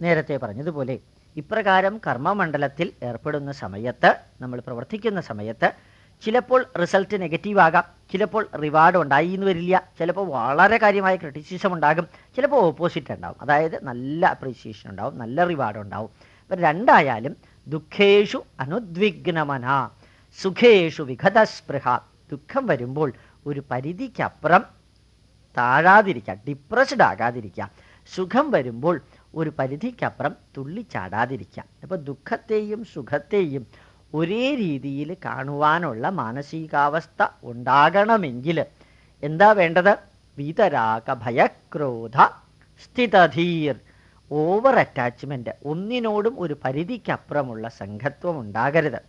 നേരത്തെ പറഞ്ഞതുപോലെ ഇപ്രകാരം കർമ്മമണ്ഡലത്തിൽ ഏർപ്പെടുന്ന സമയത്ത് നമ്മൾ പ്രവർത്തിക്കുന്ന സമയത്ത് ചിലപ്പോൾ റിസൾട്ട് നെഗറ്റീവ് ആകാം ചിലപ്പോൾ റിവാർഡ് ഉണ്ടായി എന്ന് വരില്ല ചിലപ്പോൾ വളരെ കാര്യമായ ക്രിറ്റിസിസം ഉണ്ടാകും ചിലപ്പോൾ ഓപ്പോസിറ്റ് ഉണ്ടാവും. അതായത് നല്ല അപ്രീസിയേഷൻ ഉണ്ടാവും നല്ല റിവാർഡ് ഉണ്ടാവും. അപ്പം രണ്ടായാലും ദുഃഖേഷു അനുദ്വിഗ്നമന സുഖേഷു വിഘതസ്പൃഹ. ദുഃഖം വരുമ്പോൾ ഒരു പരിധിക്കപ്പുറം താഴാതിരിക്കുക ഡിപ്രസ്ഡ് ആകാതിരിക്കുക. സുഖം വരുമ്പോൾ ഒരു പരിധിക്കപ്പുറം തുള്ളിച്ചാടാതിരിക്കുക അപ്പോൾ ദുഃഖത്തെയും സുഖത്തെയും ഒരേ രീതിയിൽ കാണുവാനുള്ള മാനസികാവസ്ഥ ഉണ്ടാകണമെങ്കിൽ എന്താ വേണ്ടത്? വീതരാഗ ഭയക്രോധ സ്ഥിതധീർ. ഓവർ അറ്റാച്ച്മെന്റ് ഒന്നിനോടും ഒരു പരിധിക്കപ്പുറമുള്ള സംഘത്വം ഉണ്ടാകരുത്.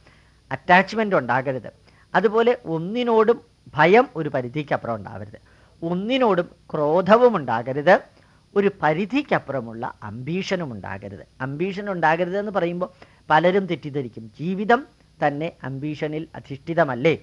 അറ്റാച്ച്മെന്റ് ഉണ്ടാകരുത്. അതുപോലെ ഒന്നിനോടും ഭയം ഒരു പരിധിക്കപ്പുറം ഉണ്ടാവരുത് ഒന്നിനോടും ക്രോധവും ഉണ്ടാകരുത്. ഒരു പരിധിക്കപ്പുറമുള്ള അംബീഷനും ഉണ്ടാകരുത് അംബീഷൻ ഉണ്ടാകരുത് എന്ന് പറയുമ്പോൾ പലരും തെറ്റിദ്ധരിക്കും. ജീവിതം തന്നെ അംബീഷനിൽ അധിഷ്ഠിതമല്ലേ?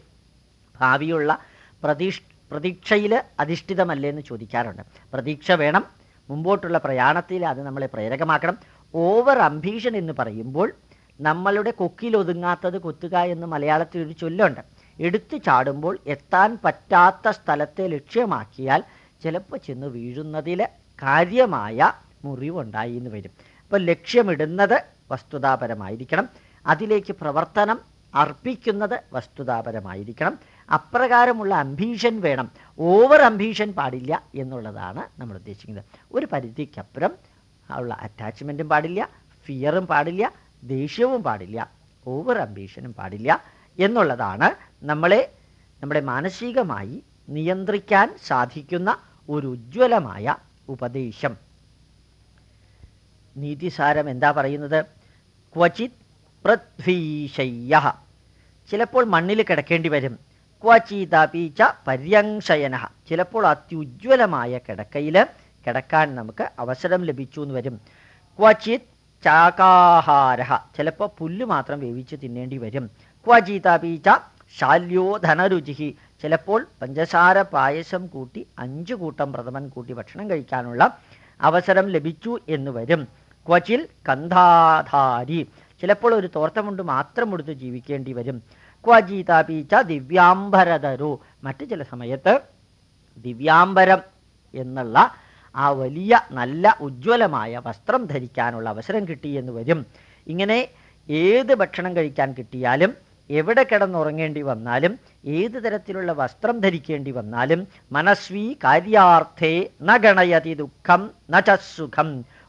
ഭാവിയുള്ള പ്രതീക്ഷ പ്രതീക്ഷയിൽ അധിഷ്ഠിതമല്ലേ എന്ന് ചോദിക്കാറുണ്ട്. പ്രതീക്ഷ വേണം. മുമ്പോട്ടുള്ള പ്രയാണത്തിൽ അത് നമ്മളെ പ്രേരകമാക്കണം. ഓവർ അംബീഷൻ എന്ന് പറയുമ്പോൾ നമ്മളുടെ കൊക്കിലൊതുങ്ങാത്തത് കൊത്തുക എന്ന് മലയാളത്തിൽ ഒരു ചൊല്ലുണ്ട്. എടുത്തു ചാടുമ്പോൾ എത്താൻ പറ്റാത്ത സ്ഥലത്തെ ലക്ഷ്യമാക്കിയാൽ ചിലപ്പോൾ ചെന്ന് വീഴുന്നതിൽ കാര്യമായ മുറിവുണ്ടായി എന്ന് വരും. അപ്പോൾ ലക്ഷ്യമിടുന്നത് വസ്തുതാപരമായിരിക്കണം. അതിലേക്ക് പ്രവർത്തനം അർപ്പിക്കുന്നത് വസ്തുതാപരമായിരിക്കണം. അപ്രകാരമുള്ള അംബീഷൻ വേണം. ഓവർ അംബീഷൻ പാടില്ല എന്നുള്ളതാണ് നമ്മൾ ഉദ്ദേശിക്കുന്നത്. ഒരു പരിധിക്കപ്പുറം ഉള്ള അറ്റാച്ച്മെന്റും പാടില്ല ഫിയറും പാടില്ല ദേഷ്യവും പാടില്ല ഓവർ അംബീഷനും പാടില്ല എന്നുള്ളതാണ് നമ്മളെ നമ്മുടെ മാനസികമായി നിയന്ത്രിക്കാൻ സാധിക്കുന്ന ഒരു ഉജ്ജ്വലമായ ഉപദേശം. നീതിസാരം എന്താ പറയുന്നത്? ക്വചിത് പൃഥ്വീശയ്യ ചിലപ്പോൾ മണ്ണിൽ കിടക്കേണ്ടി വരും. ക്വചിതപീച്ച പര്യങ്ശയന ചിലപ്പോൾ അത്യുജ്വലമായ കിടക്കയിൽ കിടക്കാൻ നമുക്ക് അവസരം ലഭിച്ചു എന്ന് വരും. ക്വചിത് ചാകാഹാര ചിലപ്പോൾ പുല്ല് മാത്രം വേവിച്ച് തിന്നേണ്ടി വരും. ക്വചിതപീച്ച ശാല്യോ ധനരുചി ചിലപ്പോൾ പഞ്ചസാര പായസം കൂട്ടി അഞ്ചു കൂട്ടം പ്രഥമൻ കൂട്ടി ഭക്ഷണം കഴിക്കാനുള്ള അവസരം ലഭിച്ചു എന്ന് വരും. ക്വചിൽ കന്ധാധാരി. ചിലപ്പോൾ ഒരു തോർത്തമുണ്ട് മാത്രം എടുത്ത് ജീവിക്കേണ്ടി വരും. ക്വജീതാപീച്ച ദിവ്യാംബരതരു മറ്റു ചില സമയത്ത് ദിവ്യാംബരം എന്നുള്ള ആ വലിയ നല്ല ഉജ്ജ്വലമായ വസ്ത്രം ധരിക്കാനുള്ള അവസരം കിട്ടി എന്ന് വരും. ഇങ്ങനെ ഏത് ഭക്ഷണം കഴിക്കാൻ കിട്ടിയാലും എവിടെ കിടന്നുറങ്ങേണ്ടി വന്നാലും ഏത് തരത്തിലുള്ള വസ്ത്രം ധരിക്കേണ്ടി വന്നാലും മനസ്വി കാര്യാർത്ഥേ ന ഗണയതി ദുഃഖം ന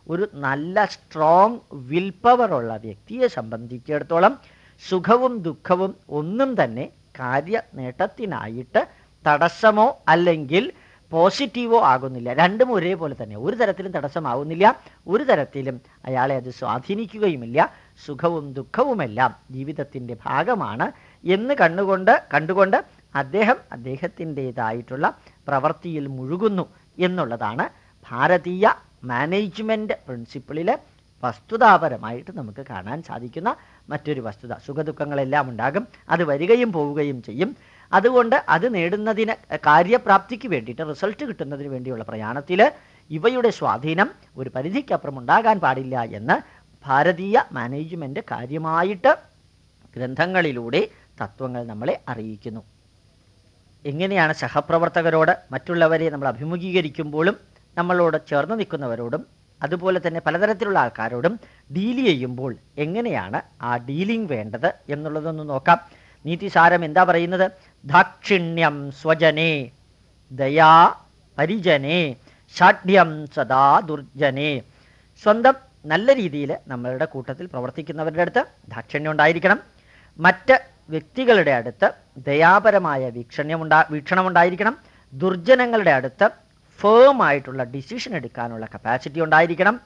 ഒരു നല്ല സ്ട്രോങ് വിൽ പവർ ഉള്ള വ്യക്തിയെ സംബന്ധിച്ചിടത്തോളം സുഖവും ദുഃഖവും ഒന്നും തന്നെ കാര്യ നേട്ടത്തിനായിട്ട് തടസ്സമോ അല്ലെങ്കിൽ പോസിറ്റീവോ ആകുന്നില്ല. രണ്ടും ഒരേപോലെ തന്നെ. ഒരു തരത്തിലും തടസ്സമാകുന്നില്ല ഒരു തരത്തിലും അയാളെ അത് സ്വാധീനിക്കുകയുമില്ല. സുഖവും ദുഃഖവുമെല്ലാം ജീവിതത്തിന്റെ ഭാഗമാണ് എന്ന് കണ്ണുകൊണ്ട് കണ്ടുകൊണ്ട് അദ്ദേഹം അദ്ദേഹത്തിന്റെതായിട്ടുള്ള പ്രവൃത്തിയിൽ മുഴുകുന്നു എന്നുള്ളതാണ് ഭാരതീയ മാനേജ്മെന്റ് പ്രിൻസിപ്പിളിൽ വസ്തുതാപരമായിട്ട് നമുക്ക് കാണാൻ സാധിക്കുന്ന മറ്റൊരു വസ്തുത. സുഖദുഃഖങ്ങളെല്ലാം ഉണ്ടാകും അത് വരികയും പോവുകയും ചെയ്യും. അതുകൊണ്ട് അത് നേടുന്നതിന് കാര്യപ്രാപ്തിക്ക് വേണ്ടിയിട്ട് റിസൾട്ട് കിട്ടുന്നതിന് വേണ്ടിയുള്ള പ്രയാണത്തിൽ ഇവയുടെ സ്വാധീനം ഒരു പരിധിക്കപ്പുറം ഉണ്ടാകാൻ പാടില്ല എന്ന് ഭാരതീയ മാനേജ്മെന്റ് കാര്യമായിട്ട് ഗ്രന്ഥങ്ങളിലൂടെ തത്വങ്ങൾ നമ്മളെ അറിയിക്കുന്നു. എങ്ങനെയാണ് സഹപ്രവർത്തകരോട് മറ്റുള്ളവരെ നമ്മൾ അഭിമുഖീകരിക്കുമ്പോഴും നമ്മളോട് ചേർന്ന് നിൽക്കുന്നവരോടും അതുപോലെ തന്നെ പലതരത്തിലുള്ള ആൾക്കാരോടും ഡീൽ ചെയ്യുമ്പോൾ എങ്ങനെയാണ് ആ ഡീലിംഗ് വേണ്ടത് എന്നുള്ളതൊന്ന് നോക്കാം. നീതിസാരം എന്താ പറയുന്നത്? ദാക്ഷിണ്യം സ്വജനേ ദയാ പരിജനേ ഷാഠ്യം സദാ ദുർജനേ സ്വന്തം നല്ല രീതിയിൽ നമ്മളുടെ കൂട്ടത്തിൽ പ്രവർത്തിക്കുന്നവരുടെ അടുത്ത് ദാക്ഷിണ്യം ഉണ്ടായിരിക്കണം. മറ്റ് വ്യക്തികളുടെ അടുത്ത് ദയാപരമായ വീക്ഷണ്യമുണ്ടാ വീക്ഷണമുണ്ടായിരിക്കണം. ദുർജനങ്ങളുടെ അടുത്ത് ഫേം ആയിട്ടുള്ള ഡിസിഷൻ എടുക്കാനുള്ള കപ്പാസിറ്റി ഉണ്ടായിരിക്കണം.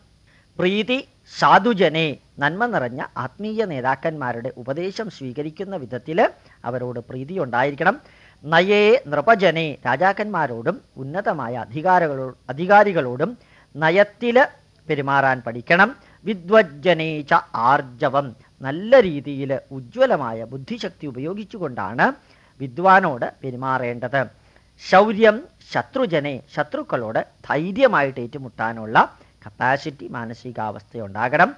പ്രീതി സാധുജനെ നന്മ നിറഞ്ഞ ആത്മീയ നേതാക്കന്മാരുടെ ഉപദേശം സ്വീകരിക്കുന്ന വിധത്തിൽ അവരോട് പ്രീതി ഉണ്ടായിരിക്കണം. നയേ നൃപജനെ രാജാക്കന്മാരോടും ഉന്നതമായ അധികാരികളോ അധികാരികളോടും നയത്തിൽ പെരുമാറാൻ പഠിക്കണം. വിദ്വജ്ജനേച്ച ആർജവം. നല്ല രീതിയിൽ ഉജ്ജ്വലമായ ബുദ്ധിശക്തി ഉപയോഗിച്ചുകൊണ്ടാണ് വിദ്വാനോട് പെരുമാറേണ്ടത്. ശൗര്യം ശത്രുജനെ ശത്രുക്കളോട് ധൈര്യമായിട്ട് ഏറ്റുമുട്ടാനുള്ള കപ്പാസിറ്റി മാനസികാവസ്ഥ ഉണ്ടാകണം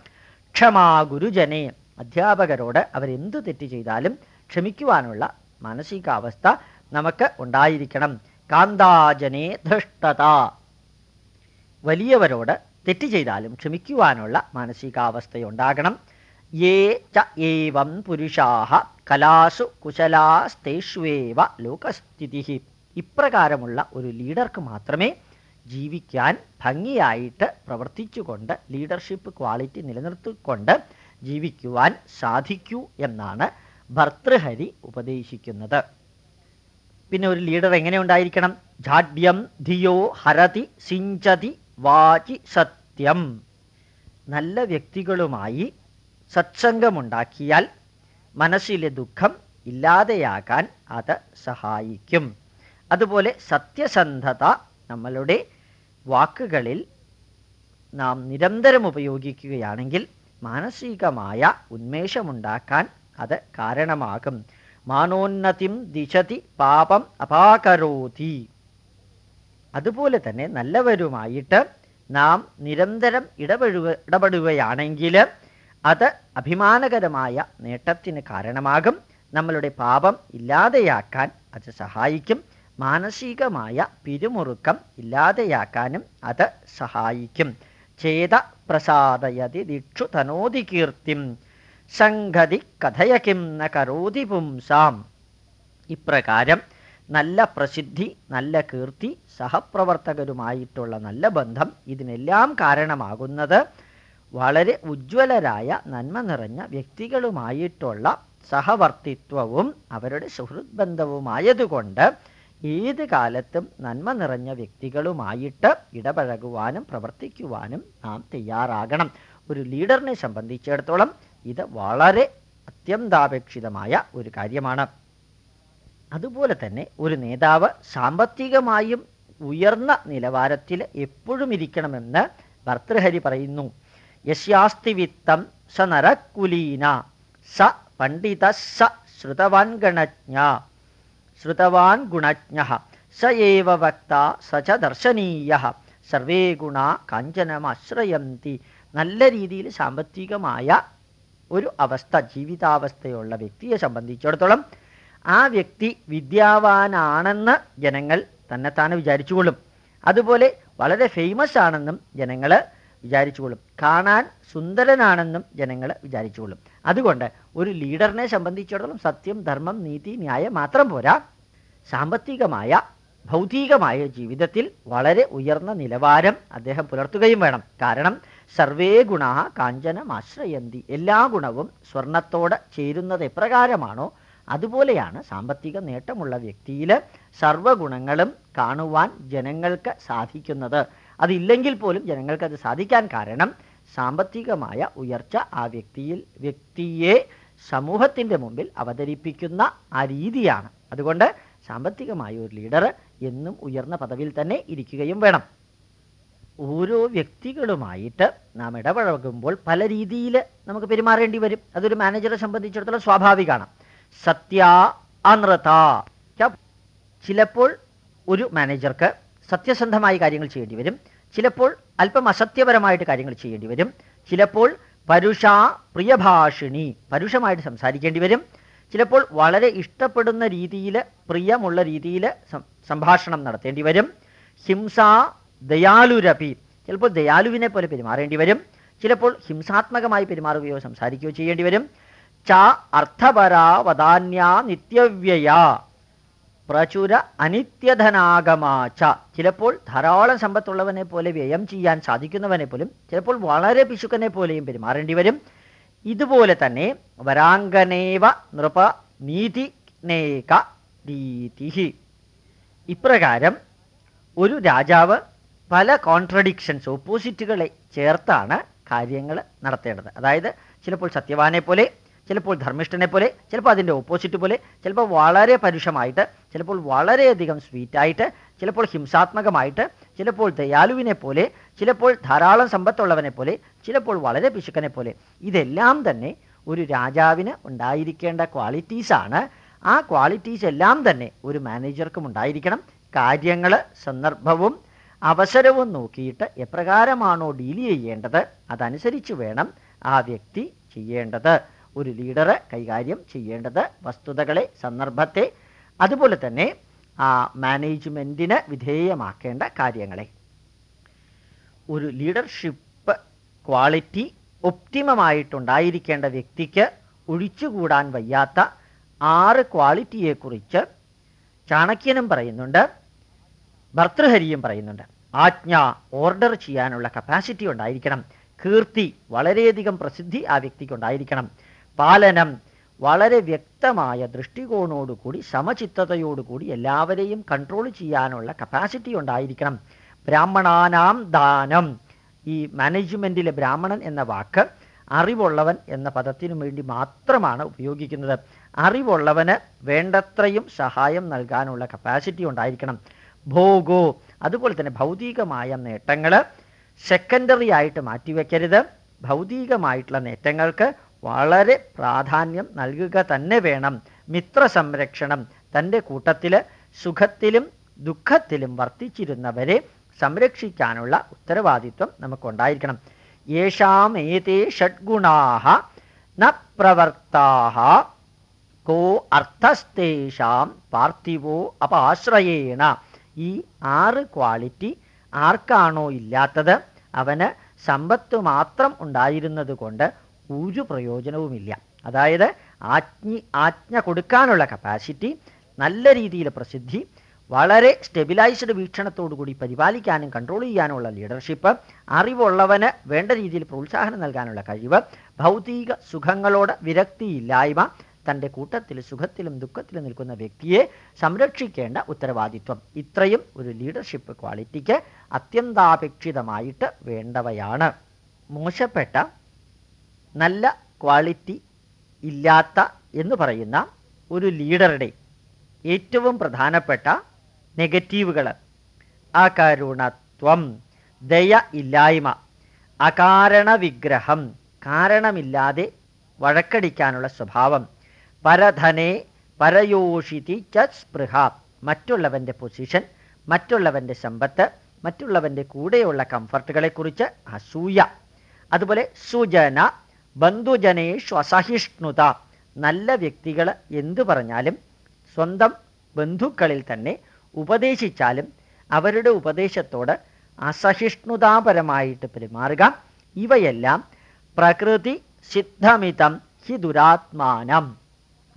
ക്ഷമാ ഗുരുജനെ. അധ്യാപകരോട് അവരെന്ത് തെറ്റ് ചെയ്താലും ക്ഷമിക്കുവാനുള്ള മാനസികാവസ്ഥ നമുക്ക് ഉണ്ടായിരിക്കണം. കാന്താജനെ ധൃഷ്ടത. വലിയവരോട് തെറ്റ് ചെയ്താലും ക്ഷമിക്കുവാനുള്ള മാനസികാവസ്ഥയുണ്ടാകണം. യേ ച ഏവം പുരുഷാഹ കലാസു കുശലാസ്തേഷ്വേവ ലോകസ്ഥിതി ഇപ്രകാരമുള്ള ഒരു ലീഡർക്ക് മാത്രമേ ജീവിക്കാൻ ഭംഗിയായിട്ട് പ്രവർത്തിച്ചുകൊണ്ട് ലീഡർഷിപ്പ് ക്വാളിറ്റി നിലനിർത്തിക്കൊണ്ട് ജീവിക്കുവാൻ സാധിക്കൂ എന്നാണ് ഭർതൃഹരി ഉപദേശിക്കുന്നത്. പിന്നെ ഒരു ലീഡർ എങ്ങനെ ഉണ്ടായിരിക്കണം? ജാഡ്യം ധിയോ ഹരതി സിഞ്ചതി വാചി സത്യം നല്ല വ്യക്തികളുമായി സത്സംഗമുണ്ടാക്കിയാൽ മനസ്സിലെ ദുഃഖം ഇല്ലാതെയാകാൻ അത് സഹായിക്കും. അതുപോലെ സത്യസന്ധത നമ്മളുടെ വാക്കുകളിൽ നാം നിരന്തരം ഉപയോഗിക്കുകയാണെങ്കിൽ മാനസികമായ ഉന്മേഷമുണ്ടാക്കാൻ അത് കാരണമാകും. മാനോന്നതിം ദിശതി പാപം അപാകരോതി. അതുപോലെ തന്നെ നല്ലവരുമായിട്ട് നാം നിരന്തരം ഇടപെടുക ഇടപെടുകയാണെങ്കിൽ അത് അഭിമാനകരമായ നേട്ടത്തിന് കാരണമാകും. നമ്മളുടെ പാപം ഇല്ലാതെയാക്കാൻ അത് സഹായിക്കും. മാനസികമായ പിരിമുറുക്കം ഇല്ലാതെയാക്കാനും അത് സഹായിക്കും. ചേത പ്രസാദയതി ദിക്ഷു തനോതി കീർത്തിം. സംഗതി കഥയകിം ന കരോതി പുംസാം. ഇപ്രകാരം നല്ല പ്രസിദ്ധി നല്ല കീർത്തി സഹപ്രവർത്തകരുമായിട്ടുള്ള നല്ല ബന്ധം ഇതിനെല്ലാം കാരണമാകുന്നത് വളരെ ഉജ്ജ്വലരായ നന്മ നിറഞ്ഞ വ്യക്തികളുമായിട്ടുള്ള സഹവർത്തിത്വവും അവരുടെ സുഹൃത് ബന്ധവുമായതുകൊണ്ട് ഏത് കാലത്തും നന്മ നിറഞ്ഞ വ്യക്തികളുമായിട്ട് ഇടപഴകുവാനും പ്രവർത്തിക്കുവാനും നാം തയ്യാറാകണം. ഒരു ലീഡറിനെ സംബന്ധിച്ചിടത്തോളം ഇത് വളരെ അത്യന്താപേക്ഷിതമായ ഒരു കാര്യമാണ്. അതുപോലെ തന്നെ ഒരു നേതാവ് സാമ്പത്തികമായും ഉയർന്ന നിലവാരത്തിൽ എപ്പോഴും ഇരിക്കണമെന്ന് ഭർത്തൃഹരി പറയുന്നു. യശാസ്തി വിത്തം സ നരക്കുലീന സ പണ്ഡിത സ ശ്രുതവാൻ ഗണജ്ഞ ശ്രുതവാൻ ഗുണജ്ഞ സ ഏവ വക്ത സ ച ദർശനീയ സർവേ ഗുണ കാഞ്ചനമാശ്രയന്തി നല്ല രീതിയിൽ സാമ്പത്തികമായ ഒരു അവസ്ഥ ജീവിതാവസ്ഥയുള്ള വ്യക്തിയെ സംബന്ധിച്ചിടത്തോളം ആ വ്യക്തി വിദ്യാവാനാണെന്ന് ജനങ്ങൾ തന്നെത്താനെ വിചാരിച്ചുകൊള്ളും. അതുപോലെ വളരെ ഫേമസ് ആണെന്നും ജനങ്ങൾ വിചാരിച്ചുകൊള്ളും. കാണാൻ സുന്ദരനാണെന്നും ജനങ്ങൾ വിചാരിച്ചുകൊള്ളും. അതുകൊണ്ട് ഒരു ലീഡറിനെ സംബന്ധിച്ചിടത്തോളം സത്യം ധർമ്മം നീതി ന്യായം മാത്രം പോരാ. സാമ്പത്തികമായ ഭൗതികമായ ജീവിതത്തിൽ വളരെ ഉയർന്ന നിലവാരം അദ്ദേഹം പുലർത്തുകയും വേണം. കാരണം സർവേ ഗുണ കാഞ്ചനം ആശ്രയന്തി എല്ലാ ഗുണവും സ്വർണത്തോട് ചേരുന്നത് എപ്രകാരമാണോ അതുപോലെയാണ് സാമ്പത്തിക നേട്ടമുള്ള വ്യക്തിയിൽ സർവഗുണങ്ങളും കാണുവാൻ ജനങ്ങൾക്ക് സാധിക്കുന്നത്. അതില്ലെങ്കിൽ പോലും ജനങ്ങൾക്ക് അത് സാധിക്കാൻ കാരണം സാമ്പത്തികമായ ഉയർച്ച ആ വ്യക്തിയിൽ വ്യക്തിയെ സമൂഹത്തിന്റെ മുമ്പിൽ അവതരിപ്പിക്കുന്ന ആ രീതിയാണ്. അതുകൊണ്ട് സാമ്പത്തികമായ ഒരു ലീഡർ എന്നും ഉയർന്ന പദവിയിൽ തന്നെ ഇരിക്കുകയും വേണം. ഓരോ വ്യക്തികളുമായിട്ട് നാം ഇടപഴകുമ്പോൾ പല രീതിയിൽ നമുക്ക് പെരുമാറേണ്ടി വരും. അതൊരു മാനേജറെ സംബന്ധിച്ചിടത്തോളം സ്വാഭാവികമാണ്. സത്യ അനൃത ചിലപ്പോൾ ഒരു മാനേജർക്ക് സത്യസന്ധമായി കാര്യങ്ങൾ ചെയ്യേണ്ടി വരും. ചിലപ്പോൾ അല്പം അസത്യപരമായിട്ട് കാര്യങ്ങൾ ചെയ്യേണ്ടി വരും. ചിലപ്പോൾ പരുഷ പ്രിയഭാഷിണി പരുഷമായിട്ട് സംസാരിക്കേണ്ടി വരും. ചിലപ്പോൾ വളരെ ഇഷ്ടപ്പെടുന്ന രീതിയിൽ പ്രിയമുള്ള രീതിയിൽ സംഭാഷണം നടത്തേണ്ടി വരും. ഹിംസ ദയാലുരപി ചിലപ്പോൾ ദയാലുവിനെ പോലെ പെരുമാറേണ്ടി വരും. ചിലപ്പോൾ ഹിംസാത്മകമായി പെരുമാറുകയോ സംസാരിക്കുകയോ ചെയ്യേണ്ടി വരും. ച അർത്ഥപരാ വദാന്യ നിത്യവ്യയ. പ്രചുര അനിത്യധനാഗമാച്ച ചിലപ്പോൾ ധാരാളം സമ്പത്തുള്ളവനെ പോലെ വ്യയം ചെയ്യാൻ സാധിക്കുന്നവനെ പോലും ചിലപ്പോൾ വളരെ പിശുക്കനെ പോലെയും പെരുമാറേണ്ടി വരും. ഇതുപോലെ തന്നെ വരാങ്കനേവ നൃപ നീതിനേക രീതി ഇപ്രകാരം ഒരു രാജാവ് പല കോൺട്രഡിക്ഷൻസ് ഓപ്പോസിറ്റുകളെ ചേർത്താണ് കാര്യങ്ങൾ നടത്തേണ്ടത്. അതായത് ചിലപ്പോൾ സത്യവാനെ പോലെ ചിലപ്പോൾ ധർമ്മിഷ്ഠനെ പോലെ ചിലപ്പോൾ അതിന്റെ ഓപ്പോസിറ്റ് പോലെ ചിലപ്പോൾ വളരെ പരുഷമായിട്ട് ചിലപ്പോൾ വളരെയധികം സ്വീറ്റായിട്ട് ചിലപ്പോൾ ഹിംസാത്മകമായിട്ട് ചിലപ്പോൾ ദയാലുവിനെ പോലെ ചിലപ്പോൾ ധാരാളം സമ്പത്തുള്ളവനെ പോലെ ചിലപ്പോൾ വളരെ പിശുക്കനെ പോലെ. ഇതെല്ലാം തന്നെ ഒരു രാജാവിന് ഉണ്ടായിരിക്കേണ്ട ക്വാളിറ്റീസാണ് ആ ക്വാളിറ്റീസ് എല്ലാം തന്നെ ഒരു മാനേജർക്കും ഉണ്ടായിരിക്കണം. കാര്യങ്ങൾ സന്ദർഭവും അവസരവും നോക്കിയിട്ട് എപ്രകാരമാണോ ഡീൽ ചെയ്യേണ്ടത്? അതനുസരിച്ച് വേണം ആ വ്യക്തി ചെയ്യേണ്ടത്. ഒരു ലീഡർ കൈകാര്യം ചെയ്യേണ്ടത് വസ്തുതകളെ സന്ദർഭത്തെ അതുപോലെ തന്നെ ആ മാനേജ്മെന്റിന് വിധേയമാക്കേണ്ട കാര്യങ്ങളെ. ഒരു ലീഡർഷിപ്പ് ക്വാളിറ്റി ഒപ്റ്റിമമായിട്ടുണ്ടായിരിക്കേണ്ട വ്യക്തിക്ക് ഒഴിച്ചുകൂടാൻ വയ്യാത്ത ആറ് ക്വാളിറ്റിയെക്കുറിച്ച് ചാണക്യനും പറയുന്നുണ്ട് ഭർത്തൃഹരിയും പറയുന്നുണ്ട്. ആജ്ഞ ഓർഡർ ചെയ്യാനുള്ള കപ്പാസിറ്റി ഉണ്ടായിരിക്കണം. കീർത്തി വളരെയധികം പ്രസിദ്ധി ആ വ്യക്തിക്ക് ഉണ്ടായിരിക്കണം. പാലനം വളരെ വ്യക്തമായ ദൃഷ്ടികോണോടുകൂടി സമചിത്തതയോടുകൂടി എല്ലാവരെയും കൺട്രോൾ ചെയ്യാനുള്ള കപ്പാസിറ്റി ഉണ്ടായിരിക്കണം. ബ്രാഹ്മണാനാം ദാനം. ഈ മാനേജ്മെന്റിലെ ബ്രാഹ്മണൻ എന്ന വാക്ക് അറിവുള്ളവൻ എന്ന പദത്തിനു വേണ്ടി മാത്രമാണ് ഉപയോഗിക്കുന്നത്. അറിവുള്ളവന് വേണ്ടത്രയും സഹായം നൽകാനുള്ള കപ്പാസിറ്റി ഉണ്ടായിരിക്കണം. ഭോഗോ. അതുപോലെ തന്നെ ഭൗതികമായ നേട്ടങ്ങൾ സെക്കൻഡറി ആയിട്ട് മാറ്റിവെക്കരുത്. ഭൗതികമായിട്ടുള്ള നേട്ടങ്ങൾക്ക് വളരെ പ്രാധാന്യം നൽകുക തന്നെ വേണം. മിത്ര സംരക്ഷണം തന്റെ കൂട്ടത്തിൽ സുഖത്തിലും ദുഃഖത്തിലും വർത്തിച്ചിരുന്നവരെ സംരക്ഷിക്കാനുള്ള ഉത്തരവാദിത്വം നമുക്കുണ്ടായിരിക്കണം. യേഷാം ഏതേ ഷഡ്ഗുണാഹ ന പ്രവർത്താഹ കോ അർത്ഥസ്തേഷാം പാർത്ഥിവോ അപാശ്രയേണ. ഈ ആറ് ക്വാളിറ്റി ആർക്കാണോ ഇല്ലാത്തത്? അവന് സമ്പത്ത് മാത്രം ഉണ്ടായിരുന്നത് കൊണ്ട് ഒരു പ്രയോജനവുമില്ല അതായത് ആജ്ഞ ആജ്ഞ കൊടുക്കാനുള്ള കപ്പാസിറ്റി നല്ല രീതിയിൽ പ്രസിദ്ധി വളരെ സ്റ്റെബിലൈസ്ഡ് വീക്ഷണത്തോടുകൂടി പരിപാലിക്കാനും കൺട്രോൾ ചെയ്യാനുമുള്ള ലീഡർഷിപ്പ് അറിവുള്ളവന് വേണ്ട രീതിയിൽ പ്രോത്സാഹനം നൽകാനുള്ള കഴിവ് ഭൗതിക സുഖങ്ങളോട് വിരക്തിയില്ലായ്മ തന്റെ കൂട്ടത്തിൽ സുഖത്തിലും ദുഃഖത്തിലും നിൽക്കുന്ന വ്യക്തിയെ സംരക്ഷിക്കേണ്ട ഉത്തരവാദിത്വം. ഇത്രയും ഒരു ലീഡർഷിപ്പ് ക്വാളിറ്റിക്ക് അത്യന്താപേക്ഷിതമായിട്ട് വേണ്ടവയാണ്. മോശപ്പെട്ട നല്ല ക്വാളിറ്റി ഇല്ലാത്ത എന്ന് പറയുന്ന ഒരു ലീഡറുടെ ഏറ്റവും പ്രധാനപ്പെട്ട നെഗറ്റീവുകൾ അകരുണത്വം ദയ ഇല്ലായ്മ അകാരണ വിഗ്രഹം കാരണമില്ലാതെ വഴക്കടിക്കാനുള്ള സ്വഭാവം പരധനെ പരയോഷിതി ച സ്പൃഹ മറ്റുള്ളവന്റെ പൊസിഷൻ മറ്റുള്ളവന്റെ സമ്പത്ത് മറ്റുള്ളവന്റെ കൂടെയുള്ള കംഫർട്ടുകളെക്കുറിച്ച് അസൂയ. അതുപോലെ സുജന ബന്ധുജനേഷു അസഹിഷ്ണുത. നല്ല വ്യക്തികൾ എന്തു പറഞ്ഞാലും സ്വന്തം ബന്ധുക്കളിൽ തന്നെ ഉപദേശിച്ചാലും അവരുടെ ഉപദേശത്തോട് അസഹിഷ്ണുതാപരമായിട്ട് പെരുമാറുക. ഇവയെല്ലാം പ്രകൃതി സിദ്ധമിതം ഹി ദുരാത്മാനം.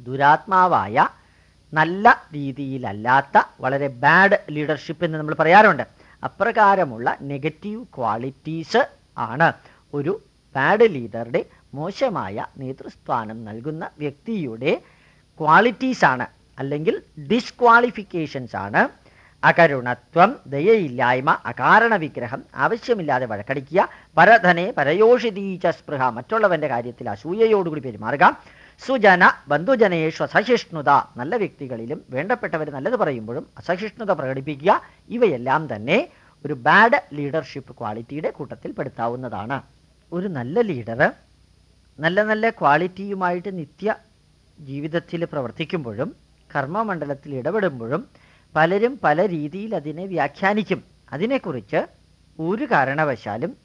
ദുരാത്മാവായ നല്ല രീതിയിലല്ലാത്ത വളരെ ബാഡ് ലീഡർഷിപ്പ് എന്ന് നമ്മൾ പറയാറുണ്ട്. അപ്രകാരമുള്ള നെഗറ്റീവ് ക്വാളിറ്റീസ് ആണ്. ഒരു ബാഡ് ലീഡറുടെ മോശമായ നേതൃസ്ഥാനം നൽകുന്ന വ്യക്തിയുടെ ക്വാളിറ്റീസാണ് അല്ലെങ്കിൽ ഡിസ്ക്വാളിഫിക്കേഷൻസ് ആണ്. അകരുണത്വം ദയയില്ലായ്മ അകാരണ വിഗ്രഹം ആവശ്യമില്ലാതെ വഴക്കടിക്കുക പരധനെ പരയോഷിതീച്ച സ്പൃഹ മറ്റുള്ളവന്റെ കാര്യത്തിൽ അസൂയയോടുകൂടി പെരുമാറുക സുജന ബന്ധുജനേഷു അസഹിഷ്ണുത നല്ല വ്യക്തികളിലും വേണ്ടപ്പെട്ടവർ നല്ലത് പറയുമ്പോഴും അസഹിഷ്ണുത പ്രകടിപ്പിക്കുക ഇവയെല്ലാം തന്നെ ഒരു ബാഡ് ലീഡർഷിപ്പ് ക്വാളിറ്റിയുടെ കൂട്ടത്തിൽ പെടുത്താവുന്നതാണ്. ഒരു നല്ല ലീഡർ നല്ല നല്ല ക്വാളിറ്റിയുമായിട്ട് നിത്യ ജീവിതത്തിൽ പ്രവർത്തിക്കുമ്പോഴും കർമ്മമണ്ഡലത്തിൽ ഇടപെടുമ്പോഴും പലരും പല രീതിയിൽ അതിനെ വ്യാഖ്യാനിക്കും. അതിനെക്കുറിച്ച് ഒരു കാരണവശാലും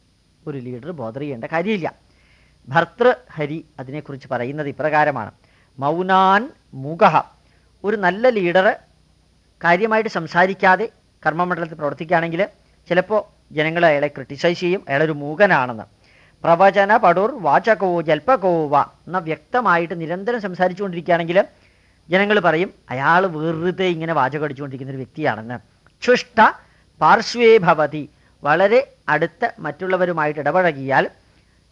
ഒരു ലീഡർ ബോധർ ചെയ്യേണ്ട കാര്യമില്ല. ഭർത്തൃഹരി അതിനെക്കുറിച്ച് പറയുന്നത് ഇപ്രകാരമാണ്. മൗനാൻ മുഖ. ഒരു നല്ല ലീഡർ കാര്യമായിട്ട് സംസാരിക്കാതെ കർമ്മമണ്ഡലത്തിൽ പ്രവർത്തിക്കുകയാണെങ്കിൽ ചിലപ്പോൾ ജനങ്ങൾ അയാളെ ക്രിട്ടിസൈസ് ചെയ്യും. അയാളൊരു മൂകനാണെന്ന്. പ്രവചന പടുർ വാചകവോ ജൽപ്പകവോ വ എന്ന വ്യക്തമായിട്ട് നിരന്തരം സംസാരിച്ചുകൊണ്ടിരിക്കുകയാണെങ്കിൽ ജനങ്ങൾ പറയും അയാൾ വെറുതെ ഇങ്ങനെ വാചകം അടിച്ചുകൊണ്ടിരിക്കുന്ന ഒരു വ്യക്തിയാണെന്ന്. ചുഷ്ട പാർശ്വേ ഭവതി. വളരെ അടുത്ത് മറ്റുള്ളവരുമായിട്ട് ഇടപഴകിയാൽ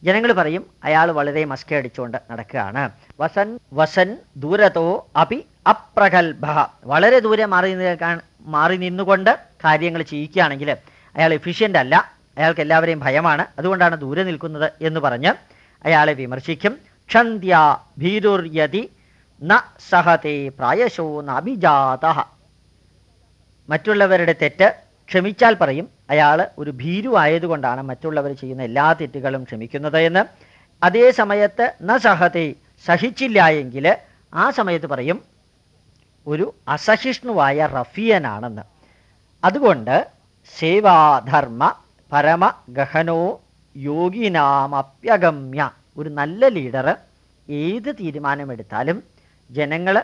ജനങ്ങൾ പറയും അയാൾ വളരെ മസ്ക അടിച്ചുകൊണ്ട് നടക്കുകയാണ്. വസൻ വസൻ ദൂരത്തോ അപി അപ്രഗൽഭ. വളരെ ദൂരെ മാറി മാറി നിന്നുകൊണ്ട് കാര്യങ്ങൾ ചെയ്യിക്കുകയാണെങ്കിൽ അയാൾ എഫിഷ്യന്റ് അല്ല. അയാൾക്ക് എല്ലാവരെയും ഭയമാണ്. അതുകൊണ്ടാണ് ദൂരെ നിൽക്കുന്നത് എന്ന് പറഞ്ഞ് അയാളെ വിമർശിക്കും. ക്ഷന്ത്യ ഭീരുര്യതി ന സഹതേ പ്രായശോ നഭിജാത. മറ്റുള്ളവരുടെ തെറ്റ് ക്ഷമിച്ചാൽ പറയും. അയാൾ ഒരു ഭീരു ആയതുകൊണ്ടാണ് മറ്റുള്ളവർ ചെയ്യുന്ന എല്ലാ തെറ്റുകളും ക്ഷമിക്കുന്നത് എന്ന്. അതേ സമയത്ത് ന സഹതേ സഹിച്ചില്ല എങ്കിൽ ആ സമയത്ത് പറയും ഒരു അസഹിഷ്ണുവായ റഫിയനാണെന്ന്. അതുകൊണ്ട് സേവാധർമ്മ പരമഗഹനോ യോഗിനാമപ്യഗമ്യ. ഒരു നല്ല ലീഡർ ഏത് തീരുമാനമെടുത്താലും ജനങ്ങൾ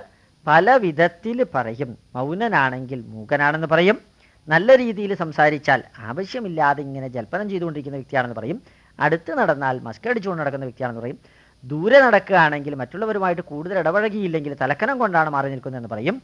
പല വിധത്തിൽ പറയും. മൗനനാണെങ്കിൽ മൂകനാണെന്ന് പറയും. നല്ല രീതിയിൽ സംസാരിച്ചാൽ ആവശ്യമില്ലാതെ ഇങ്ങനെ ജൽപ്പനം ചെയ്തുകൊണ്ടിരിക്കുന്ന വ്യക്തിയാണെന്ന് പറയും. അടുത്ത് നടന്നാൽ മസ്കടിച്ചുകൊണ്ട് നടക്കുന്ന വ്യക്തിയാണെന്ന് പറയും. ദൂരെ നടക്കുകയാണെങ്കിൽ മറ്റുള്ളവരുമായിട്ട് കൂടുതൽ ഇടപഴകിയില്ലെങ്കിൽ തലക്കനം കൊണ്ടാണ് മാറി നിൽക്കുന്നതെന്ന് പറയും.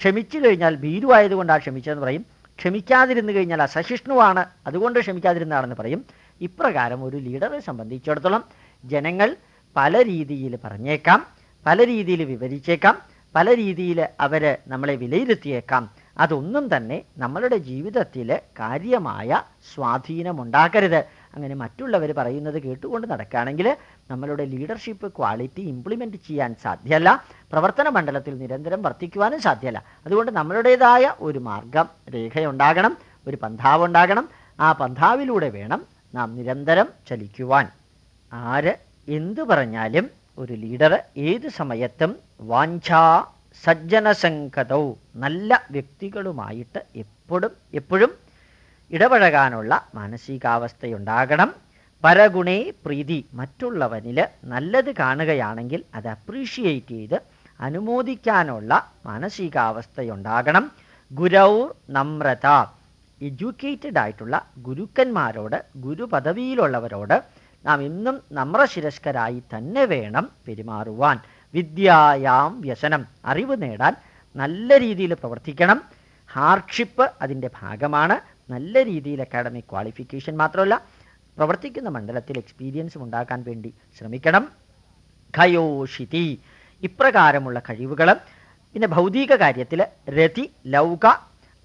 ക്ഷമിച്ചു കഴിഞ്ഞാൽ ഭീരുവായതുകൊണ്ടാണ് ക്ഷമിച്ചതെന്ന് പറയും. ക്ഷമിക്കാതിരുന്നു കഴിഞ്ഞാൽ അസഹിഷ്ണുവാണ് അതുകൊണ്ട് ക്ഷമിക്കാതിരുന്നതാണെന്ന് പറയും. ഇപ്രകാരം ഒരു ലീഡറെ സംബന്ധിച്ചിടത്തോളം ജനങ്ങൾ പല രീതിയിൽ പറഞ്ഞേക്കാം പല രീതിയിൽ വിവരിച്ചേക്കാം പല രീതിയിൽ അവർ നമ്മളെ വിലയിരുത്തിയേക്കാം. അതൊന്നും തന്നെ നമ്മളുടെ ജീവിതത്തിൽ കാര്യമായ സ്വാധീനമുണ്ടാക്കരുത്. അങ്ങനെ മറ്റുള്ളവർ പറയുന്നത് കേട്ടുകൊണ്ട് നടക്കുകയാണെങ്കിൽ നമ്മളുടെ ലീഡർഷിപ്പ് ക്വാളിറ്റി ഇംപ്ലിമെന്റ് ചെയ്യാൻ സാധ്യമല്ല പ്രവർത്തന മണ്ഡലത്തിൽ നിരന്തരം വർദ്ധിക്കുവാനും സാധ്യമല്ല അതുകൊണ്ട് നമ്മളുടേതായ ഒരു മാർഗം രേഖയുണ്ടാകണം ഒരു പന്ഥാവ് ഉണ്ടാകണം. ആ പന്ഥാവിലൂടെ വേണം നാം നിരന്തരം ചലിക്കുവാൻ. ആര് എന്തു പറഞ്ഞാലും ഒരു ലീഡർ ഏത് സമയത്തും വാഞ്ചാ സജ്ജനസംഗതവും നല്ല വ്യക്തികളുമായിട്ട് എപ്പോഴും എപ്പോഴും ഇടപഴകാനുള്ള മാനസികാവസ്ഥയുണ്ടാകണം. പരഗുണേ പ്രീതി മറ്റുള്ളവനിൽ നല്ലത് കാണുകയാണെങ്കിൽ അത് അപ്രീഷിയേറ്റ് ചെയ്ത് അനുമോദിക്കാനുള്ള മാനസികാവസ്ഥയുണ്ടാകണം. ഗുരൗർ നമ്രത. എഡ്യൂക്കേറ്റഡ് ആയിട്ടുള്ള ഗുരുക്കന്മാരോട് ഗുരുപദവിയിലുള്ളവരോട് നാം ഇന്നും നമ്രശിരസ്കരായി തന്നെ വേണം പെരുമാറുവാൻ. വിദ്യായാം വ്യസനം. അറിവ് നേടാൻ നല്ല രീതിയിൽ പ്രവർത്തിക്കണം. ഹാർഡ്ഷിപ്പ് അതിന്റെ ഭാഗമാണ്. നല്ല രീതിയിൽ അക്കാഡമിക് ക്വാളിഫിക്കേഷൻ മാത്രമല്ല പ്രവർത്തിക്കുന്ന മണ്ഡലത്തിൽ എക്സ്പീരിയൻസും ഉണ്ടാക്കാൻ വേണ്ടി ശ്രമിക്കണം. ഖയോഷിതി. ഇപ്രകാരമുള്ള കഴിവുകൾ പിന്നെ ഭൗതിക കാര്യത്തിൽ രതി ലൗക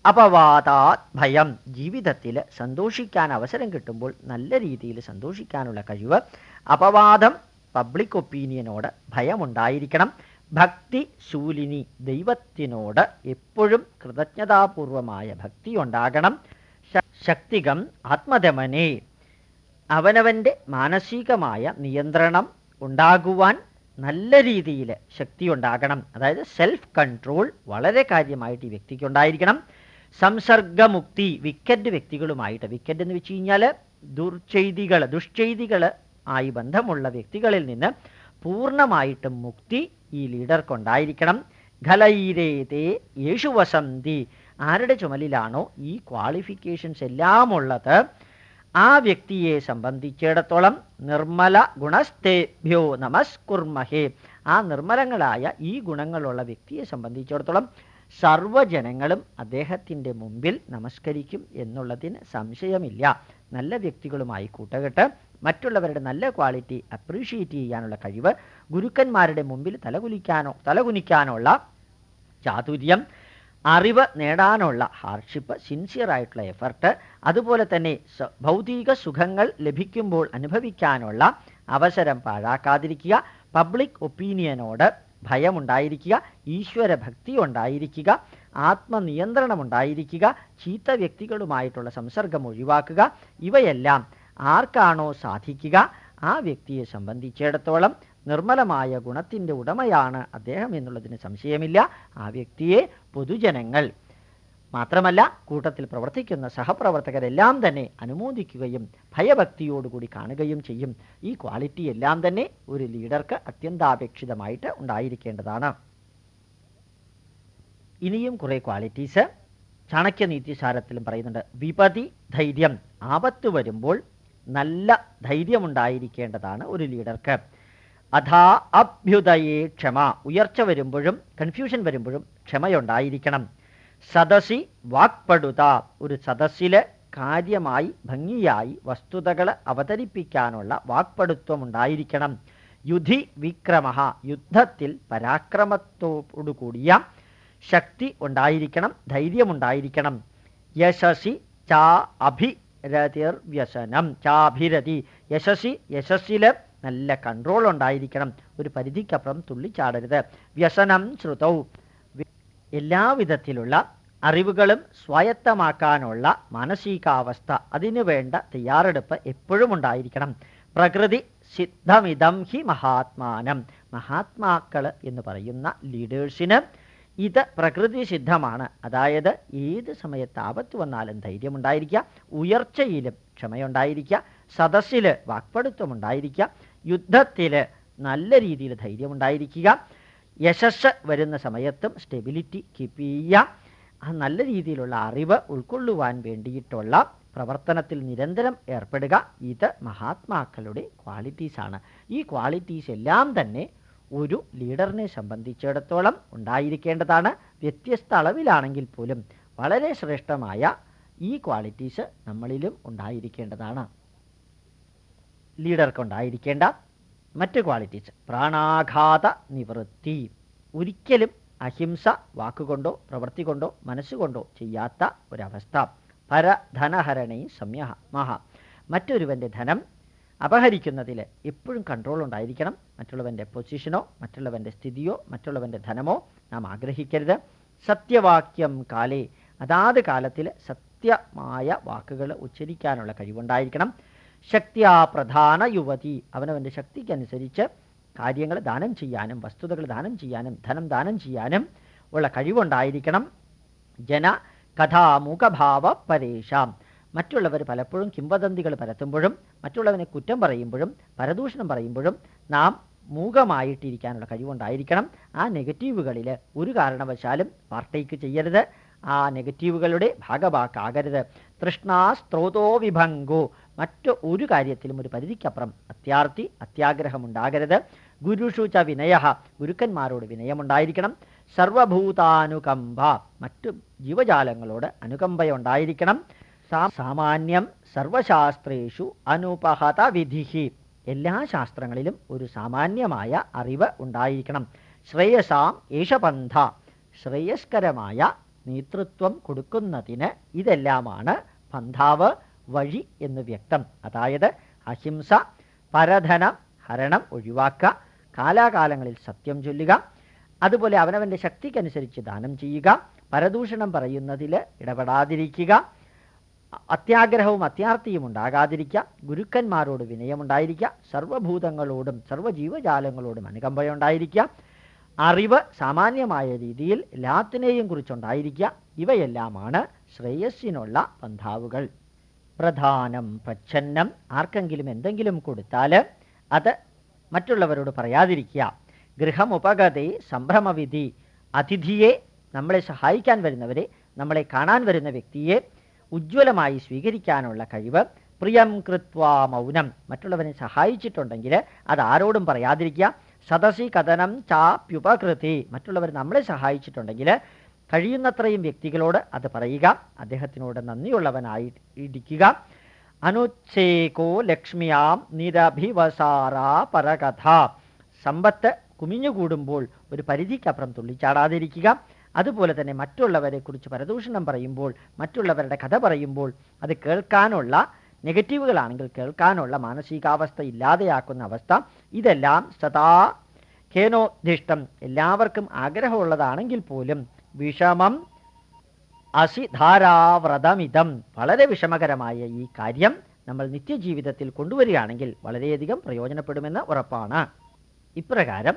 അപവാദാത് ഭയം. ജീവിതത്തിൽ സന്തോഷിക്കാൻ അവസരം കിട്ടുമ്പോൾ നല്ല രീതിയിൽ സന്തോഷിക്കാനുള്ള കഴിവ്. അപവാദം പബ്ലിക് ഒപ്പീനിയനോട് ഭയമുണ്ടായിരിക്കണം. ഭക്തി ശൂലിനി ദൈവത്തിനോട് എപ്പോഴും കൃതജ്ഞതാപൂർവമായ ഭക്തി ഉണ്ടാകണം. ശക്തികം ആത്മദമനെ. അവനവന്റെ മാനസികമായ നിയന്ത്രണം ഉണ്ടാകുവാൻ നല്ല രീതിയിൽ ശക്തി ഉണ്ടാകണം. അതായത് സെൽഫ് കൺട്രോൾ വളരെ കാര്യമായിട്ട് ഈ വ്യക്തിക്ക് ഉണ്ടായിരിക്കണം. സംസർഗമുക്തി വിക്കറ്റ് വ്യക്തികളുമായിട്ട് വിക്കറ്റ് എന്ന് വെച്ച് കഴിഞ്ഞാൽ ദുർചെയ്തികൾ ദുഷ്ചെയ്തികൾ ആയി ബന്ധമുള്ള വ്യക്തികളിൽ നിന്ന് പൂർണമായിട്ടും മുക്തി ഈ ലീഡർക്കുണ്ടായിരിക്കണം ഘലൈരേതേ യേശു വസന്തി ആരുടെ ചുമലിലാണോ ഈ ക്വാളിഫിക്കേഷൻസ് എല്ലാം ഉള്ളത് ആ വ്യക്തിയെ സംബന്ധിച്ചിടത്തോളം നിർമ്മല ഗുണസ്ഥേഭ്യോ നമസ്കുർമഹേ. ആ നിർമ്മലങ്ങളായ ഈ ഗുണങ്ങളുള്ള വ്യക്തിയെ സംബന്ധിച്ചിടത്തോളം സർവജനങ്ങളും അദ്ദേഹത്തിന്റെ മുമ്പിൽ നമസ്കരിക്കും എന്നുള്ളതിന് സംശയമില്ല. നല്ല വ്യക്തികളുമായി കൂട്ടുകെട്ട് മറ്റുള്ളവരുടെ നല്ല ക്വാളിറ്റി അപ്രീഷിയേറ്റ് ചെയ്യാനുള്ള കഴിവ് ഗുരുക്കന്മാരുടെ മുമ്പിൽ തലകുലിക്കാനോ തലകുനിക്കാനുള്ള ചാതുര്യം അറിവ് നേടാനുള്ള ഹാർഷിപ്പ് സിൻസിയർ ആയിട്ടുള്ള എഫർട്ട് അതുപോലെ തന്നെ ഭൗതിക സുഖങ്ങൾ ലഭിക്കുമ്പോൾ അനുഭവിക്കാനുള്ള അവസരം പാഴാക്കാതിരിക്കുക പബ്ലിക് ഒപ്പീനിയനോട് ഭയമുണ്ടായിരിക്കുക ഈശ്വര ഭക്തി ഉണ്ടായിരിക്കുക ആത്മനിയന്ത്രണം ഉണ്ടായിരിക്കുക ചീത്ത വ്യക്തികളുമായിട്ടുള്ള സംസർഗം ഒഴിവാക്കുക ഇവയെല്ലാം ആർക്കാണോ സാധിക്കുക ആ വ്യക്തിയെ സംബന്ധിച്ചിടത്തോളം നിർമ്മലമായ ഗുണത്തിന്റെ ഉടമയാണ് അദ്ദേഹം എന്നുള്ളതിന് സംശയമില്ല. ആ വ്യക്തിയെ പൊതുജനങ്ങൾ മാത്രമല്ല കൂട്ടത്തിൽ പ്രവർത്തിക്കുന്ന സഹപ്രവർത്തകരെല്ലാം തന്നെ അനുമോദിക്കുകയും ഭയഭക്തിയോടുകൂടി കാണുകയും ചെയ്യും. ഈ ക്വാളിറ്റി എല്ലാം തന്നെ ഒരു ലീഡർക്ക് അത്യന്താപേക്ഷിതമായിട്ട് ഉണ്ടായിരിക്കേണ്ടതാണ്. ഇനിയും കുറേ ക്വാളിറ്റീസ് ചാണക്യ നീതിസാരത്തിലും പറയുന്നുണ്ട്. വിപതി ധൈര്യം ആപത്ത് വരുമ്പോൾ നല്ല ധൈര്യമുണ്ടായിരിക്കേണ്ടതാണ് ഒരു ലീഡർക്ക്. അഥാ അഭ്യുദയേ ക്ഷമ. ഉയർച്ച വരുമ്പോഴും കൺഫ്യൂഷൻ വരുമ്പോഴും ക്ഷമയുണ്ടായിരിക്കണം. സദസി വാക്പടുത. ഒരു സദസ്സിൽ കാര്യമായി ഭംഗിയായി വസ്തുതകൾ അവതരിപ്പിക്കാനുള്ള വാക്പടുത്വം ഉണ്ടായിരിക്കണം യുധി വിക്രമ. യുദ്ധത്തിൽ പരാക്രമത്തോടുകൂടിയ ശക്തി ഉണ്ടായിരിക്കണം ധൈര്യമുണ്ടായിരിക്കണം. യശസി ചാ അഭിരതിർവ്യസനം. ചാഭിരതി യശസി യശസ്സിൽ നല്ല കൺട്രോൾ ഉണ്ടായിരിക്കണം. ഒരു പരിധിക്കപ്പുറം തുള്ളിച്ചാടരുത്. വ്യസനം ശ്രുതൗ. എല്ലാവിധത്തിലുള്ള അറിവുകളും സ്വായത്തമാക്കാനുള്ള മാനസികാവസ്ഥ അതിനു വേണ്ട തയ്യാറെടുപ്പ് എപ്പോഴും ഉണ്ടായിരിക്കണം. പ്രകൃതി സിദ്ധമിതം ഹി മഹാത്മാനം. മഹാത്മാക്കൾ എന്ന് പറയുന്ന ലീഡേഴ്സിന് ഇത് പ്രകൃതി സിദ്ധമാണ്. അതായത് ഏത് സമയത്ത് ആപത്ത് വന്നാലും ധൈര്യമുണ്ടായിരിക്കുക. ഉയർച്ചയിലും ക്ഷമയുണ്ടായിരിക്കുക. സദസ്സിൽ വാക്പടുത്വമുണ്ടായിരിക്കുക യുദ്ധത്തിൽ നല്ല രീതിയിൽ ധൈര്യമുണ്ടായിരിക്കുക. യശസ് വരുന്ന സമയത്തും സ്റ്റെബിലിറ്റി കീപ്പ് ചെയ്യുക. ആ നല്ല രീതിയിലുള്ള അറിവ് ഉൾക്കൊള്ളുവാൻ വേണ്ടിയിട്ടുള്ള പ്രവർത്തനത്തിൽ നിരന്തരം ഏർപ്പെടുക. ഇത് മഹാത്മാക്കളുടെ ക്വാളിറ്റീസാണ് ഈ ക്വാളിറ്റീസ് എല്ലാം തന്നെ ഒരു ലീഡറിനെ സംബന്ധിച്ചിടത്തോളം ഉണ്ടായിരിക്കേണ്ടതാണ്. വ്യത്യസ്ത അളവിലാണെങ്കിൽ പോലും വളരെ ശ്രേഷ്ഠമായ ഈ ക്വാളിറ്റീസ് നമ്മളിലും ഉണ്ടായിരിക്കേണ്ടതാണ്. ലീഡർക്ക് ഉണ്ടായിരിക്കേണ്ട മറ്റ് ക്വാളിറ്റീസ് പ്രാണാഘാത നിവൃത്തി. ഒരിക്കലും അഹിംസ വാക്കുകൊണ്ടോ പ്രവൃത്തി കൊണ്ടോ മനസ്സുകൊണ്ടോ ചെയ്യാത്ത ഒരവസ്ഥ. പരധനഹരണി സമ്യഹ മഹ. മറ്റൊരുവന്റെ ധനം അപഹരിക്കുന്നതിൽ എപ്പോഴും കൺട്രോൾ ഉണ്ടായിരിക്കണം. മറ്റുള്ളവന്റെ പൊസിഷനോ മറ്റുള്ളവന്റെ സ്ഥിതിയോ മറ്റുള്ളവന്റെ ധനമോ നാം ആഗ്രഹിക്കരുത്. സത്യവാക്യം കാലേ. അതാത് കാലത്തിൽ സത്യമായ വാക്കുകൾ ഉച്ചരിക്കാനുള്ള കഴിവുണ്ടായിരിക്കണം. ശക്തിയാ പ്രധാന യുവതി. അവനവന്റെ ശക്തിക്കനുസരിച്ച് കാര്യങ്ങൾ ദാനം ചെയ്യാനും വസ്തുതകൾ ദാനം ചെയ്യാനും ധനം ദാനം ചെയ്യാനും ഉള്ള കഴിവുണ്ടായിരിക്കണം. ജന കഥാമുഖഭാവ പരേഷാം. മറ്റുള്ളവർ പലപ്പോഴും കിംവദന്തികൾ പരത്തുമ്പോഴും മറ്റുള്ളവനെ കുറ്റം പറയുമ്പോഴും പരദൂഷണം പറയുമ്പോഴും നാം മൂകമായിട്ടിരിക്കാനുള്ള കഴിവുണ്ടായിരിക്കണം. ആ നെഗറ്റീവുകളിൽ ഒരു കാരണവശാലും പാർട്ടേക്ക് ചെയ്യരുത്. ആ നെഗറ്റീവുകളുടെ ഭാഗഭാക്കാകരുത് തൃഷ്ണാ സ്ത്രോതോ വിഭംഗോ. മറ്റു ഒരു കാര്യത്തിലും ഒരു പരിധിക്കപ്പുറം അത്യാർത്ഥി അത്യാഗ്രഹമുണ്ടാകരുത്. ഗുരുഷു ച വിനയ ഗുരുക്കന്മാരോട് വിനയമുണ്ടായിരിക്കണം. സർവഭൂതാനുകമ്പ മറ്റു ജീവജാലങ്ങളോട് അനുകമ്പയുണ്ടായിരിക്കണം. സാമാന്യം സർവശാസ്ത്രേഷു അനുപഹത വിധിഹി. എല്ലാ ശാസ്ത്രങ്ങളിലും ഒരു സാമാന്യമായ അറിവ് ഉണ്ടായിരിക്കണം. ശ്രേയസാം ഏഷപന്ഥ ശ്രേയസ്കരമായ നേതൃത്വം കൊടുക്കുന്നതിന് ഇതെല്ലാമാണ് പന്ഥാവ്. വഴി എന്ന് വ്യക്തം. അതായത് അഹിംസ പരധന ഹരണം ഒഴിവാക്കുക കാലാകാലങ്ങളിൽ സത്യം ചൊല്ലുക അതുപോലെ അവനവന്റെ ശക്തിക്കനുസരിച്ച് ദാനം ചെയ്യുക പരദൂഷണം പറയുന്നതിൽ ഇടപെടാതിരിക്കുക അത്യാഗ്രഹവും അത്യാർത്ഥിയും ഉണ്ടാകാതിരിക്കുക ഗുരുക്കന്മാരോട് വിനയമുണ്ടായിരിക്കുക സർവഭൂതങ്ങളോടും സർവജീവജാലങ്ങളോടും അനുകമ്പയുണ്ടായിരിക്കുക അറിവ് സാമാന്യമായ രീതിയിൽ എല്ലാത്തിനെയും കുറിച്ചുണ്ടായിരിക്കുക ഇവയെല്ലാമാണ് ശ്രേയസ്സിനുള്ള പന്ഥാവുകൾ. പ്രധാനം പ്രച്ഛന്നം. ആർക്കെങ്കിലും എന്തെങ്കിലും കൊടുത്താൽ അത് മറ്റുള്ളവരോട് പറയാതിരിക്കുക. ഉപഗതി സംഭ്രമവിധി അതിഥിയെ നമ്മളെ സഹായിക്കാൻ വരുന്നവരെ നമ്മളെ കാണാൻ വരുന്ന വ്യക്തിയെ ഉജ്ജ്വലമായി സ്വീകരിക്കാനുള്ള കഴിവ് പ്രിയം കൃത്വാ മൗനം. മറ്റുള്ളവനെ സഹായിച്ചിട്ടുണ്ടെങ്കിൽ അത് ആരോടും പറയാതിരിക്കുക. സദസി കഥനം ചാപ്യുപകൃതി. മറ്റുള്ളവർ നമ്മളെ സഹായിച്ചിട്ടുണ്ടെങ്കിൽ കഴിയുന്നത്രയും വ്യക്തികളോട് അത് പറയുക അദ്ദേഹത്തിനോട് നന്ദിയുള്ളവനായി ഇരിക്കുക അനുച്ഛേകോ ലക്ഷ്മിയാം നിരഭിവസാര പരകഥ. സമ്പത്ത് കുമിഞ്ഞുകൂടുമ്പോൾ ഒരു പരിധിക്കപ്പുറം തുള്ളിച്ചാടാതിരിക്കുക. അതുപോലെ തന്നെ മറ്റുള്ളവരെ കുറിച്ച് പരദൂഷണം പറയുമ്പോൾ മറ്റുള്ളവരുടെ കഥ പറയുമ്പോൾ അത് കേൾക്കാനുള്ള നെഗറ്റീവുകളാണെങ്കിൽ കേൾക്കാനുള്ള മാനസികാവസ്ഥ ഇല്ലാതെയാക്കുന്ന അവസ്ഥ. ഇതെല്ലാം സദാ ഖേനോദ്ദിഷ്ടം എല്ലാവർക്കും ആഗ്രഹമുള്ളതാണെങ്കിൽ പോലും വിഷമം അസിധാരാവ്രതമിതം. വളരെ വിഷമകരമായ ഈ കാര്യം നമ്മൾ നിത്യജീവിതത്തിൽ കൊണ്ടുവരികയാണെങ്കിൽ വളരെയധികം പ്രയോജനപ്പെടുമെന്ന് ഉറപ്പാണ്. ഇപ്രകാരം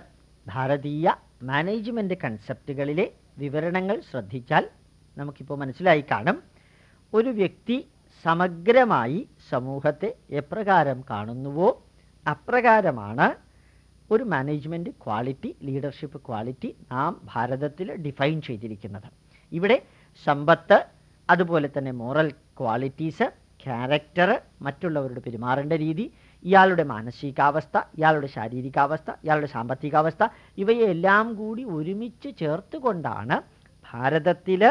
ഭാരതീയ മാനേജ്മെന്റ് കൺസെപ്റ്റുകളിലെ വിവരണങ്ങൾ ശ്രദ്ധിച്ചാൽ നമുക്കിപ്പോൾ മനസ്സിലായി കാണും. ഒരു വ്യക്തി സമഗ്രമായി സമൂഹത്തെ എപ്രകാരം കാണുന്നുവോ അപ്രകാരമാണ് ഒരു മാനേജ്മെന്റ് ക്വാളിറ്റി ലീഡർഷിപ്പ് ക്വാളിറ്റി നാം ഭാരതത്തിൽ ഡിഫൈൻ ചെയ്തിരിക്കുന്നത്. ഇവിടെ സമ്പത്ത് അതുപോലെ തന്നെ മോറൽ ക്വാളിറ്റീസ് ക്യാരക്ടർ മറ്റുള്ളവരോട് പെരുമാറേണ്ട രീതി ഇയാളുടെ മാനസികാവസ്ഥ ഇയാളുടെ ശാരീരികാവസ്ഥ ഇയാളുടെ സാമ്പത്തികാവസ്ഥ ഇവയെല്ലാം കൂടി ഒരുമിച്ച് ചേർത്തുകൊണ്ടാണ് ഭാരതത്തിൽ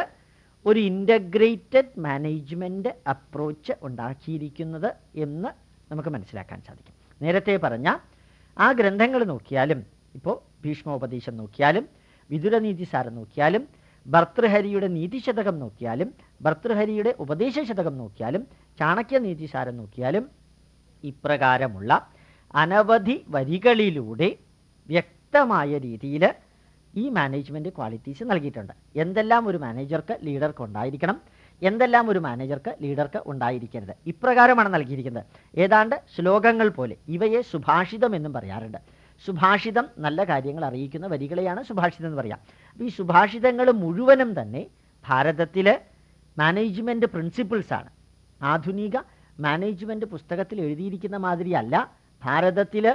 ഒരു ഇന്റഗ്രേറ്റഡ് മാനേജ്മെന്റ് അപ്രോച്ച് ഉണ്ടാക്കിയിരിക്കുന്നത് എന്ന് നമുക്ക് മനസ്സിലാക്കാൻ സാധിക്കും. നേരത്തെ പറഞ്ഞ ആ ഗ്രന്ഥങ്ങൾ നോക്കിയാലും ഇപ്പോൾ ഭീഷ്മോപദേശം നോക്കിയാലും വിതുരനീതിസാരം നോക്കിയാലും ഭർത്തൃഹരിയുടെ നീതിശതകം നോക്കിയാലും ഭർത്തൃഹരിയുടെ ഉപദേശ ശതകം നോക്കിയാലും ചാണക്യ നീതിസാരം നോക്കിയാലും ഇപ്രകാരമുള്ള അനവധി വരികളിലൂടെ വ്യക്തമായ രീതിയിൽ ഈ മാനേജ്മെന്റ് ക്വാളിറ്റീസ് നൽകിയിട്ടുണ്ട്. എന്തെല്ലാം ഒരു മാനേജർക്ക് ലീഡർക്ക് ഉണ്ടായിരിക്കണം എന്തെല്ലാം ഒരു മാനേജർക്ക് ലീഡർക്ക് ഉണ്ടായിരിക്കരുത്. ഇപ്രകാരമാണ് നൽകിയിരിക്കുന്നത്. ഏതാണ്ട് ശ്ലോകങ്ങൾ പോലെ ഇവയെ സുഭാഷിതം എന്നും പറയാറുണ്ട്. സുഭാഷിതം നല്ല കാര്യങ്ങൾ അറിയിക്കുന്ന വരികളെയാണ് സുഭാഷിതം എന്ന് പറയാം. ഈ സുഭാഷിതങ്ങൾ മുഴുവനും തന്നെ ഭാരതത്തിൽ മാനേജ്മെന്റ് പ്രിൻസിപ്പിൾസാണ് ആധുനിക മാനേജ്മെന്റ് പുസ്തകത്തിൽ എഴുതിയിരിക്കുന്ന മാതിരിയല്ല ഭാരതത്തിൽ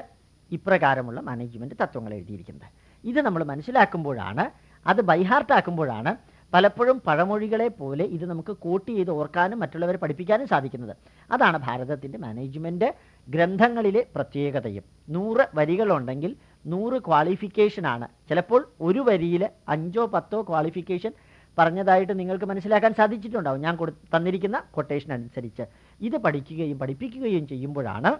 ഇപ്രകാരമുള്ള മാനേജ്മെന്റ് തത്വങ്ങൾ എഴുതിയിരിക്കുന്നത്. ഇത് നമ്മൾ മനസ്സിലാക്കുമ്പോഴാണ് അത് ബൈഹാർട്ടാക്കുമ്പോഴാണ് പലപ്പോഴും പഴമൊഴികളെ പോലെ ഇത് നമുക്ക് കോട്ട് ചെയ്ത് ഓർക്കാനും മറ്റുള്ളവരെ പഠിപ്പിക്കാനും സാധിക്കുന്നത്. അതാണ് ഭാരതത്തിന്റെ മാനേജ്മെന്റ് ഗ്രന്ഥങ്ങളിലെ പ്രത്യേകതയും. നൂറ് വരികളുണ്ടെങ്കിൽ നൂറ് ക്വാളിഫിക്കേഷനാണ് ചിലപ്പോൾ ഒരു വരിയിൽ അഞ്ചോ പത്തോ ക്വാളിഫിക്കേഷൻ പറഞ്ഞതായിട്ട് നിങ്ങൾക്ക് മനസ്സിലാക്കാൻ സാധിച്ചിട്ടുണ്ടാവും. ഞാൻ കൊടു തന്നിരിക്കുന്ന കൊട്ടേഷൻ അനുസരിച്ച്. ഇത് പഠിക്കുകയും പഠിപ്പിക്കുകയും ചെയ്യുമ്പോഴാണ്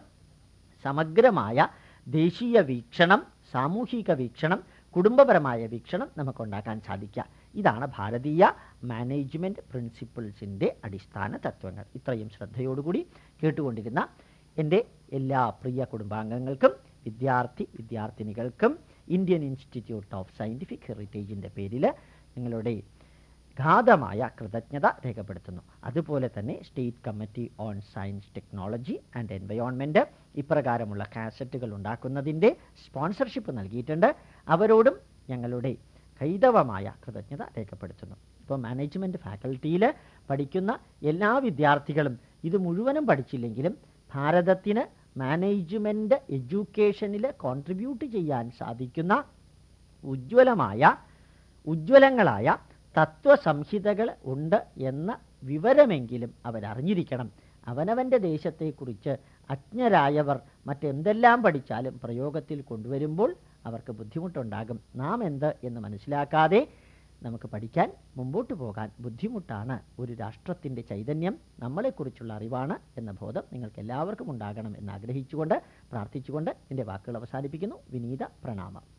സമഗ്രമായ ദേശീയ വീക്ഷണം സാമൂഹിക വീക്ഷണം കുടുംബപരമായ വീക്ഷണം നമുക്കുണ്ടാക്കാൻ സാധിക്കുക. ഇതാണ് ഭാരതീയ മാനേജ്മെന്റ് പ്രിൻസിപ്പിൾസിന്റെ അടിസ്ഥാന തത്വങ്ങൾ. ഇത്രയും ശ്രദ്ധയോടുകൂടി കേട്ടുകൊണ്ടിരുന്ന എന്റെ എല്ലാ പ്രിയ കുടുംബാംഗങ്ങൾക്കും വിദ്യാർത്ഥി വിദ്യാർത്ഥിനികൾക്കും ഇന്ത്യൻ ഇൻസ്റ്റിറ്റ്യൂട്ട് ഓഫ് സയന്റിഫിക് ഹെറിറ്റേജിന്റെ പേരിൽ നിങ്ങളുടെ ഗാധമായ കൃതജ്ഞത രേഖപ്പെടുത്തുന്നു. അതുപോലെ തന്നെ state committee on science technology and environment ഇപ്രകാരമുള്ള കാസറ്റുകൾ ഉണ്ടാക്കുന്നതിന്റെ സ്പോൺസർഷിപ്പ് നൽകിയിട്ടുണ്ട്. അവരോടും ഞങ്ങളുടെ കൈതവമായ കൃതജ്ഞത രേഖപ്പെടുത്തുന്നു. ഇപ്പോൾ മാനേജ്മെന്റ് ഫാക്കൽറ്റിയിൽ പഠിക്കുന്ന എല്ലാ വിദ്യാർത്ഥികളും ഇത് മുഴുവനും പഠിച്ചില്ലെങ്കിലും ഭാരതത്തിന് മാനേജ്മെന്റ് എഡ്യൂക്കേഷനിൽ കോൺട്രിബ്യൂട്ട് ചെയ്യാൻ സാധിക്കുന്ന ഉജ്ജ്വലമായ ഉജ്ജ്വലങ്ങളായ തത്വസംഹിതകൾ ഉണ്ട് എന്ന വിവരമെങ്കിലും അവരറിഞ്ഞിരിക്കണം. അവനവന്റെ ദേശത്തെക്കുറിച്ച് അജ്ഞരായവർ മറ്റെന്തെല്ലാം പഠിച്ചാലും പ്രയോഗത്തിൽ കൊണ്ടുവരുമ്പോൾ അവർക്ക് ബുദ്ധിമുട്ടുണ്ടാകും. നാം എന്ത് എന്ന് മനസ്സിലാക്കാതെ നമുക്ക് പഠിക്കാൻ മുമ്പോട്ട് പോകാൻ ബുദ്ധിമുട്ടാണ് ഒരു രാഷ്ട്രത്തിന്റെ ചൈതന്യം. നമ്മളെക്കുറിച്ചുള്ള അറിവാണ് എന്ന ബോധം നിങ്ങൾക്ക് എല്ലാവർക്കും ഉണ്ടാകണം എന്ന് ആഗ്രഹിച്ചുകൊണ്ട് പ്രാർത്ഥിച്ചുകൊണ്ട് എന്റെ വാക്കുകൾ അവസാനിപ്പിക്കുന്നു. വിനീത പ്രണാമം.